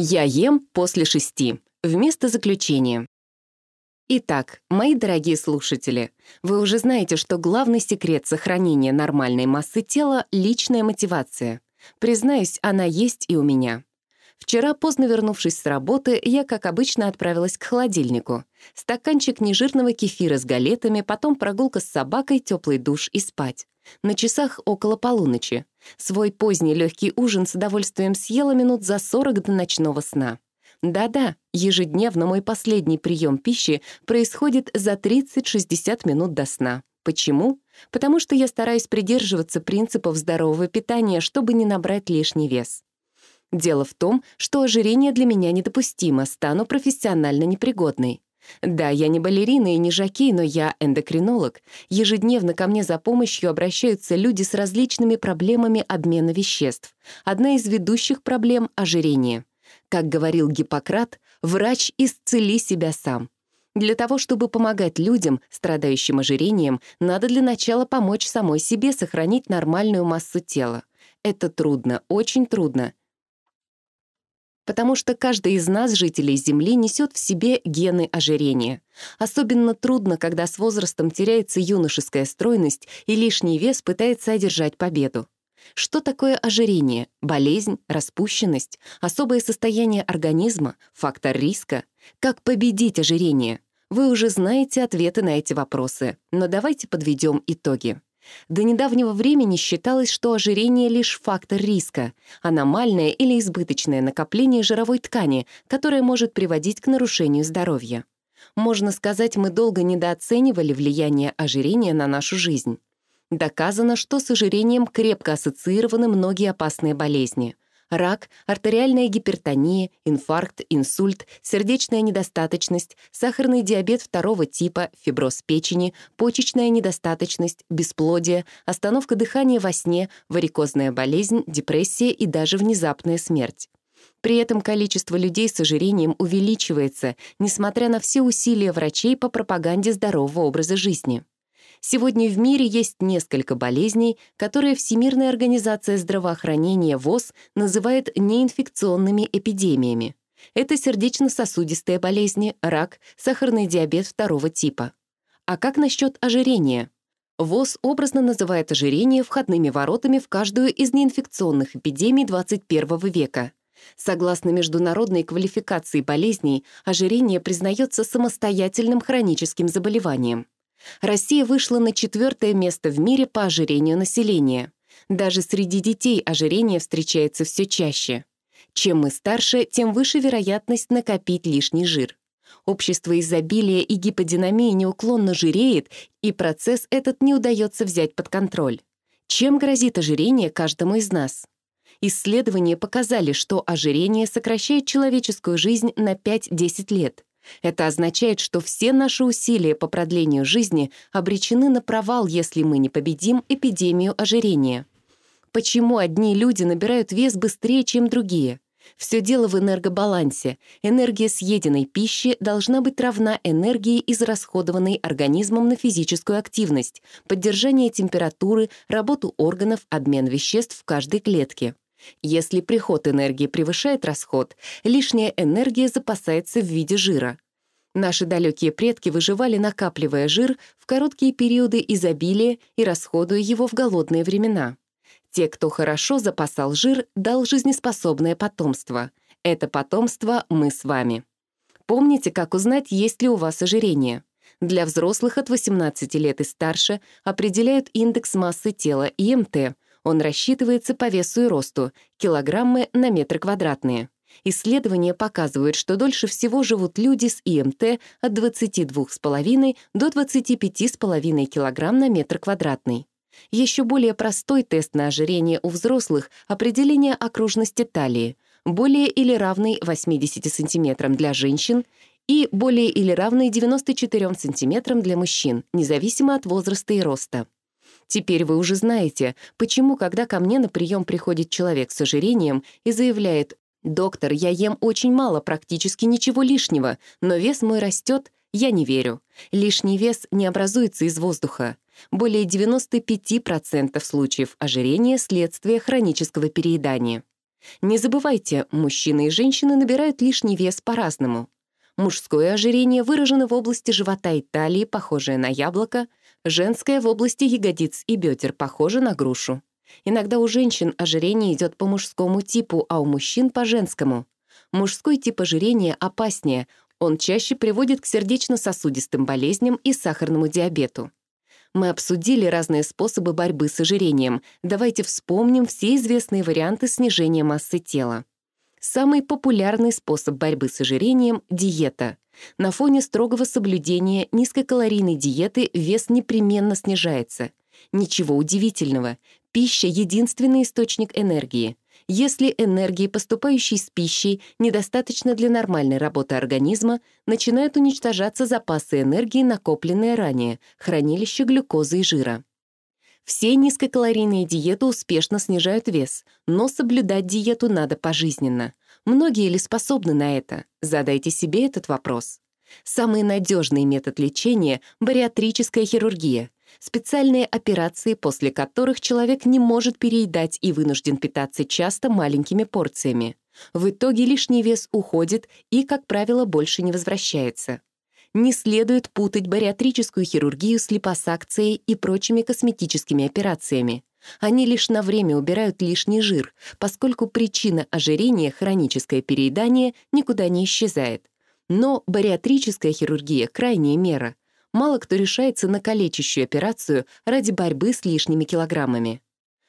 Я ем после шести. Вместо заключения. Итак, мои дорогие слушатели, вы уже знаете, что главный секрет сохранения нормальной массы тела — личная мотивация. Признаюсь, она есть и у меня. Вчера, поздно вернувшись с работы, я, как обычно, отправилась к холодильнику. Стаканчик нежирного кефира с галетами, потом прогулка с собакой, теплый душ и спать. На часах около полуночи. Свой поздний легкий ужин с удовольствием съела минут за 40 до ночного сна. Да-да, ежедневно мой последний прием пищи происходит за 30-60 минут до сна. Почему? Потому что я стараюсь придерживаться принципов здорового питания, чтобы не набрать лишний вес. Дело в том, что ожирение для меня недопустимо, стану профессионально непригодной. Да, я не балерина и не жокей, но я эндокринолог. Ежедневно ко мне за помощью обращаются люди с различными проблемами обмена веществ. Одна из ведущих проблем — ожирение. Как говорил Гиппократ, врач исцели себя сам. Для того, чтобы помогать людям, страдающим ожирением, надо для начала помочь самой себе сохранить нормальную массу тела. Это трудно, очень трудно потому что каждый из нас, жителей Земли, несет в себе гены ожирения. Особенно трудно, когда с возрастом теряется юношеская стройность и лишний вес пытается одержать победу. Что такое ожирение? Болезнь, распущенность, особое состояние организма, фактор риска? Как победить ожирение? Вы уже знаете ответы на эти вопросы, но давайте подведем итоги. До недавнего времени считалось, что ожирение — лишь фактор риска, аномальное или избыточное накопление жировой ткани, которое может приводить к нарушению здоровья. Можно сказать, мы долго недооценивали влияние ожирения на нашу жизнь. Доказано, что с ожирением крепко ассоциированы многие опасные болезни — рак, артериальная гипертония, инфаркт, инсульт, сердечная недостаточность, сахарный диабет второго типа, фиброз печени, почечная недостаточность, бесплодие, остановка дыхания во сне, варикозная болезнь, депрессия и даже внезапная смерть. При этом количество людей с ожирением увеличивается, несмотря на все усилия врачей по пропаганде здорового образа жизни. Сегодня в мире есть несколько болезней, которые Всемирная организация здравоохранения ВОЗ называет неинфекционными эпидемиями. Это сердечно-сосудистые болезни, рак, сахарный диабет второго типа. А как насчет ожирения? ВОЗ образно называет ожирение входными воротами в каждую из неинфекционных эпидемий 21 века. Согласно международной квалификации болезней, ожирение признается самостоятельным хроническим заболеванием. Россия вышла на четвертое место в мире по ожирению населения. Даже среди детей ожирение встречается все чаще. Чем мы старше, тем выше вероятность накопить лишний жир. Общество изобилия и гиподинамии неуклонно жиреет, и процесс этот не удается взять под контроль. Чем грозит ожирение каждому из нас? Исследования показали, что ожирение сокращает человеческую жизнь на 5-10 лет. Это означает, что все наши усилия по продлению жизни обречены на провал, если мы не победим эпидемию ожирения. Почему одни люди набирают вес быстрее, чем другие? Все дело в энергобалансе. Энергия съеденной пищи должна быть равна энергии, израсходованной организмом на физическую активность, поддержание температуры, работу органов, обмен веществ в каждой клетке. Если приход энергии превышает расход, лишняя энергия запасается в виде жира. Наши далекие предки выживали, накапливая жир в короткие периоды изобилия и расходуя его в голодные времена. Те, кто хорошо запасал жир, дал жизнеспособное потомство. Это потомство мы с вами. Помните, как узнать, есть ли у вас ожирение? Для взрослых от 18 лет и старше определяют индекс массы тела ИМТ — он рассчитывается по весу и росту, килограммы на метр квадратные. Исследования показывают, что дольше всего живут люди с ИМТ от 22,5 до 25,5 кг на метр квадратный. Еще более простой тест на ожирение у взрослых — определение окружности талии, более или равный 80 см для женщин и более или равный 94 см для мужчин, независимо от возраста и роста. Теперь вы уже знаете, почему, когда ко мне на прием приходит человек с ожирением и заявляет «Доктор, я ем очень мало, практически ничего лишнего, но вес мой растет», я не верю. Лишний вес не образуется из воздуха. Более 95% случаев ожирения — следствие хронического переедания. Не забывайте, мужчины и женщины набирают лишний вес по-разному. Мужское ожирение выражено в области живота и талии, похожее на яблоко, женское — в области ягодиц и бедер, похоже на грушу. Иногда у женщин ожирение идет по мужскому типу, а у мужчин — по женскому. Мужской тип ожирения опаснее, он чаще приводит к сердечно-сосудистым болезням и сахарному диабету. Мы обсудили разные способы борьбы с ожирением. Давайте вспомним все известные варианты снижения массы тела. Самый популярный способ борьбы с ожирением — диета. На фоне строгого соблюдения низкокалорийной диеты вес непременно снижается. Ничего удивительного. Пища — единственный источник энергии. Если энергии, поступающей с пищей, недостаточно для нормальной работы организма, начинают уничтожаться запасы энергии, накопленные ранее, хранилище глюкозы и жира. Все низкокалорийные диеты успешно снижают вес, но соблюдать диету надо пожизненно. Многие ли способны на это? Задайте себе этот вопрос. Самый надежный метод лечения — бариатрическая хирургия. Специальные операции, после которых человек не может переедать и вынужден питаться часто маленькими порциями. В итоге лишний вес уходит и, как правило, больше не возвращается не следует путать бариатрическую хирургию с липосакцией и прочими косметическими операциями. Они лишь на время убирают лишний жир, поскольку причина ожирения, хроническое переедание, никуда не исчезает. Но бариатрическая хирургия — крайняя мера. Мало кто решается на калечащую операцию ради борьбы с лишними килограммами.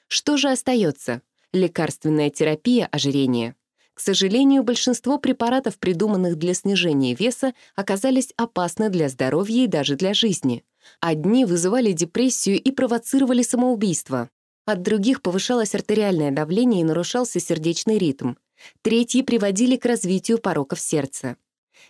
Что же остается? Лекарственная терапия ожирения. К сожалению, большинство препаратов, придуманных для снижения веса, оказались опасны для здоровья и даже для жизни. Одни вызывали депрессию и провоцировали самоубийство. От других повышалось артериальное давление и нарушался сердечный ритм. Третьи приводили к развитию пороков сердца.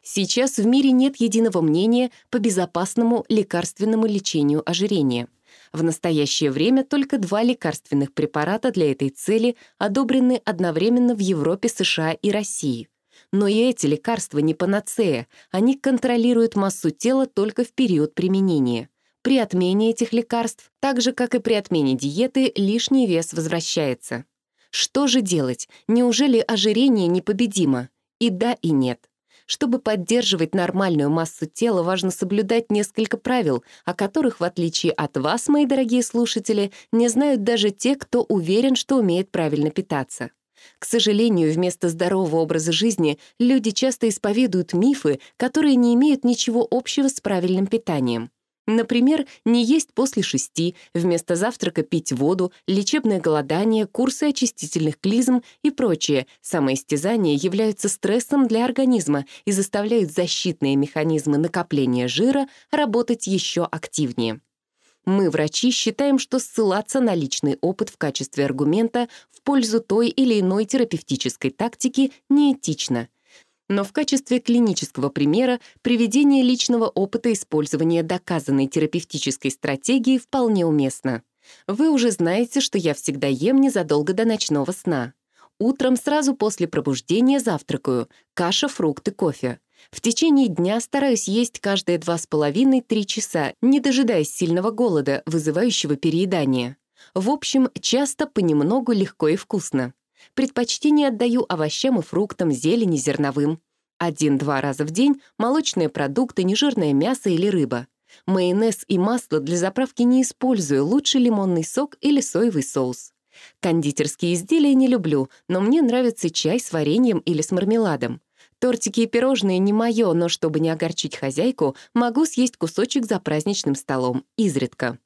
Сейчас в мире нет единого мнения по безопасному лекарственному лечению ожирения — в настоящее время только два лекарственных препарата для этой цели одобрены одновременно в Европе, США и России. Но и эти лекарства не панацея, они контролируют массу тела только в период применения. При отмене этих лекарств, так же, как и при отмене диеты, лишний вес возвращается. Что же делать? Неужели ожирение непобедимо? И да, и нет. Чтобы поддерживать нормальную массу тела, важно соблюдать несколько правил, о которых, в отличие от вас, мои дорогие слушатели, не знают даже те, кто уверен, что умеет правильно питаться. К сожалению, вместо здорового образа жизни люди часто исповедуют мифы, которые не имеют ничего общего с правильным питанием. Например, не есть после шести, вместо завтрака пить воду, лечебное голодание, курсы очистительных клизм и прочее. Самоистязания являются стрессом для организма и заставляют защитные механизмы накопления жира работать еще активнее. Мы, врачи, считаем, что ссылаться на личный опыт в качестве аргумента в пользу той или иной терапевтической тактики неэтично — но в качестве клинического примера приведение личного опыта использования доказанной терапевтической стратегии вполне уместно. Вы уже знаете, что я всегда ем незадолго до ночного сна. Утром сразу после пробуждения завтракаю, каша, фрукты, кофе. В течение дня стараюсь есть каждые 2,5-3 часа, не дожидаясь сильного голода, вызывающего переедание. В общем, часто понемногу легко и вкусно. Предпочтение отдаю овощам и фруктам, зелени, зерновым. Один-два раза в день молочные продукты, нежирное мясо или рыба. Майонез и масло для заправки не использую, лучше лимонный сок или соевый соус. Кондитерские изделия не люблю, но мне нравится чай с вареньем или с мармеладом. Тортики и пирожные не мое, но чтобы не огорчить хозяйку, могу съесть кусочек за праздничным столом, изредка.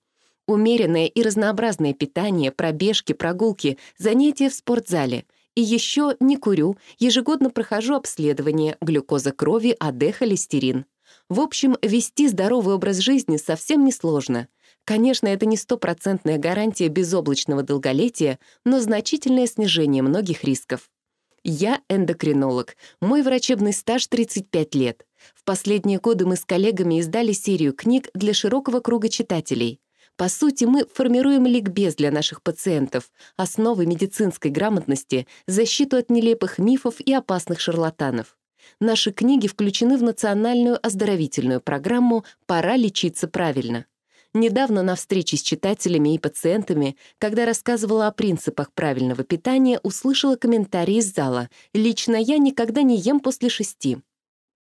Умеренное и разнообразное питание, пробежки, прогулки, занятия в спортзале. И еще не курю, ежегодно прохожу обследование, глюкоза крови, АД, холестерин. В общем, вести здоровый образ жизни совсем несложно. Конечно, это не стопроцентная гарантия безоблачного долголетия, но значительное снижение многих рисков. Я эндокринолог. Мой врачебный стаж 35 лет. В последние годы мы с коллегами издали серию книг для широкого круга читателей. По сути, мы формируем ликбез для наших пациентов, основы медицинской грамотности, защиту от нелепых мифов и опасных шарлатанов. Наши книги включены в национальную оздоровительную программу «Пора лечиться правильно». Недавно на встрече с читателями и пациентами, когда рассказывала о принципах правильного питания, услышала комментарий из зала «Лично я никогда не ем после шести».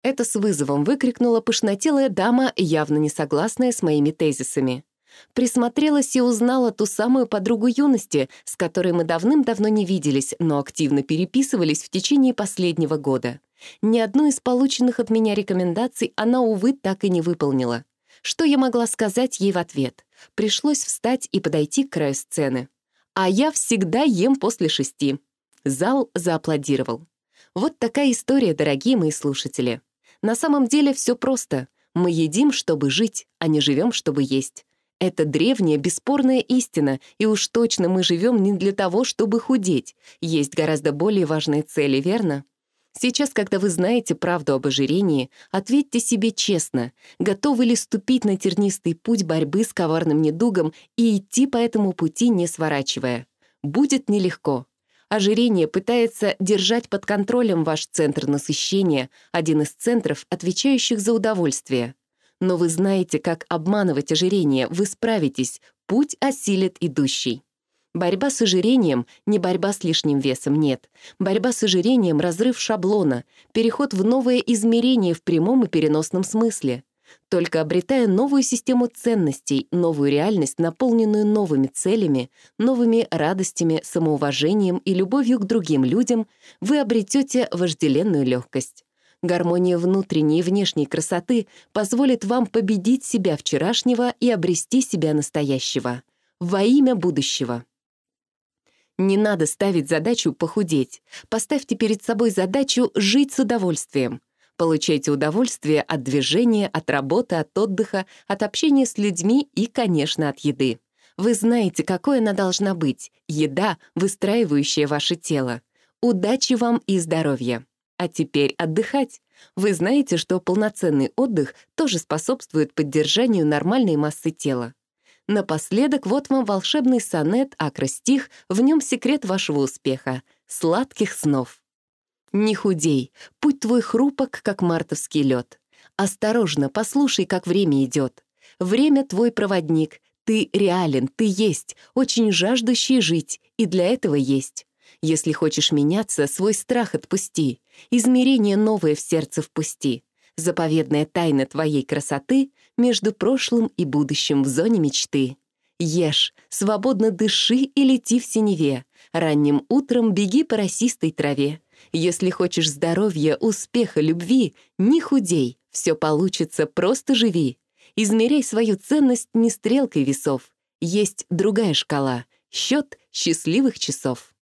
Это с вызовом выкрикнула пышнотелая дама, явно не согласная с моими тезисами. Присмотрелась и узнала ту самую подругу юности, с которой мы давным-давно не виделись, но активно переписывались в течение последнего года. Ни одну из полученных от меня рекомендаций она, увы, так и не выполнила. Что я могла сказать ей в ответ? Пришлось встать и подойти к краю сцены. А я всегда ем после шести. Зал зааплодировал. Вот такая история, дорогие мои слушатели. На самом деле все просто. Мы едим, чтобы жить, а не живем, чтобы есть. Это древняя, бесспорная истина, и уж точно мы живем не для того, чтобы худеть. Есть гораздо более важные цели, верно? Сейчас, когда вы знаете правду об ожирении, ответьте себе честно, готовы ли ступить на тернистый путь борьбы с коварным недугом и идти по этому пути, не сворачивая. Будет нелегко. Ожирение пытается держать под контролем ваш центр насыщения, один из центров, отвечающих за удовольствие. Но вы знаете, как обманывать ожирение, вы справитесь, путь осилит идущий. Борьба с ожирением — не борьба с лишним весом, нет. Борьба с ожирением — разрыв шаблона, переход в новое измерение в прямом и переносном смысле. Только обретая новую систему ценностей, новую реальность, наполненную новыми целями, новыми радостями, самоуважением и любовью к другим людям, вы обретете вожделенную легкость. Гармония внутренней и внешней красоты позволит вам победить себя вчерашнего и обрести себя настоящего. Во имя будущего. Не надо ставить задачу похудеть. Поставьте перед собой задачу жить с удовольствием. Получайте удовольствие от движения, от работы, от отдыха, от общения с людьми и, конечно, от еды. Вы знаете, какой она должна быть. Еда, выстраивающая ваше тело. Удачи вам и здоровья. А теперь отдыхать. Вы знаете, что полноценный отдых тоже способствует поддержанию нормальной массы тела. Напоследок вот вам волшебный сонет, акростих, в нем секрет вашего успеха. Сладких снов. Не худей, путь твой хрупок, как мартовский лед. Осторожно, послушай, как время идет. Время твой проводник, ты реален, ты есть, очень жаждущий жить, и для этого есть. Если хочешь меняться, свой страх отпусти, измерение новое в сердце впусти. Заповедная тайна твоей красоты между прошлым и будущим в зоне мечты. Ешь, свободно дыши и лети в синеве. Ранним утром беги по росистой траве. Если хочешь здоровья, успеха, любви, не худей, все получится, просто живи. Измеряй свою ценность не стрелкой весов. Есть другая шкала — счет счастливых часов.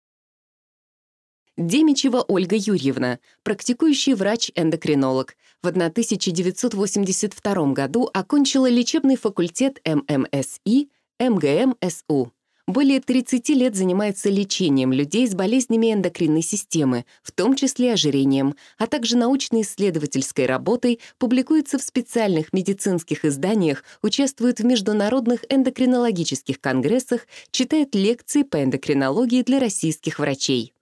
Демичева Ольга Юрьевна, практикующий врач-эндокринолог. В 1982 году окончила лечебный факультет ММСИ, МГМСУ. Более 30 лет занимается лечением людей с болезнями эндокринной системы, в том числе ожирением, а также научно-исследовательской работой, публикуется в специальных медицинских изданиях, участвует в международных эндокринологических конгрессах, читает лекции по эндокринологии для российских врачей.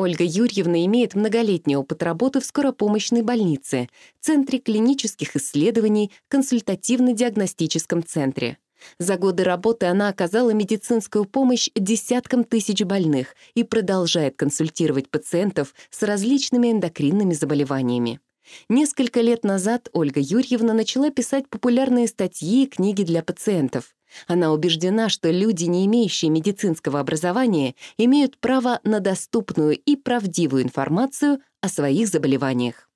Ольга Юрьевна имеет многолетний опыт работы в скоропомощной больнице, Центре клинических исследований, консультативно-диагностическом центре. За годы работы она оказала медицинскую помощь десяткам тысяч больных и продолжает консультировать пациентов с различными эндокринными заболеваниями. Несколько лет назад Ольга Юрьевна начала писать популярные статьи и книги для пациентов. Она убеждена, что люди, не имеющие медицинского образования, имеют право на доступную и правдивую информацию о своих заболеваниях.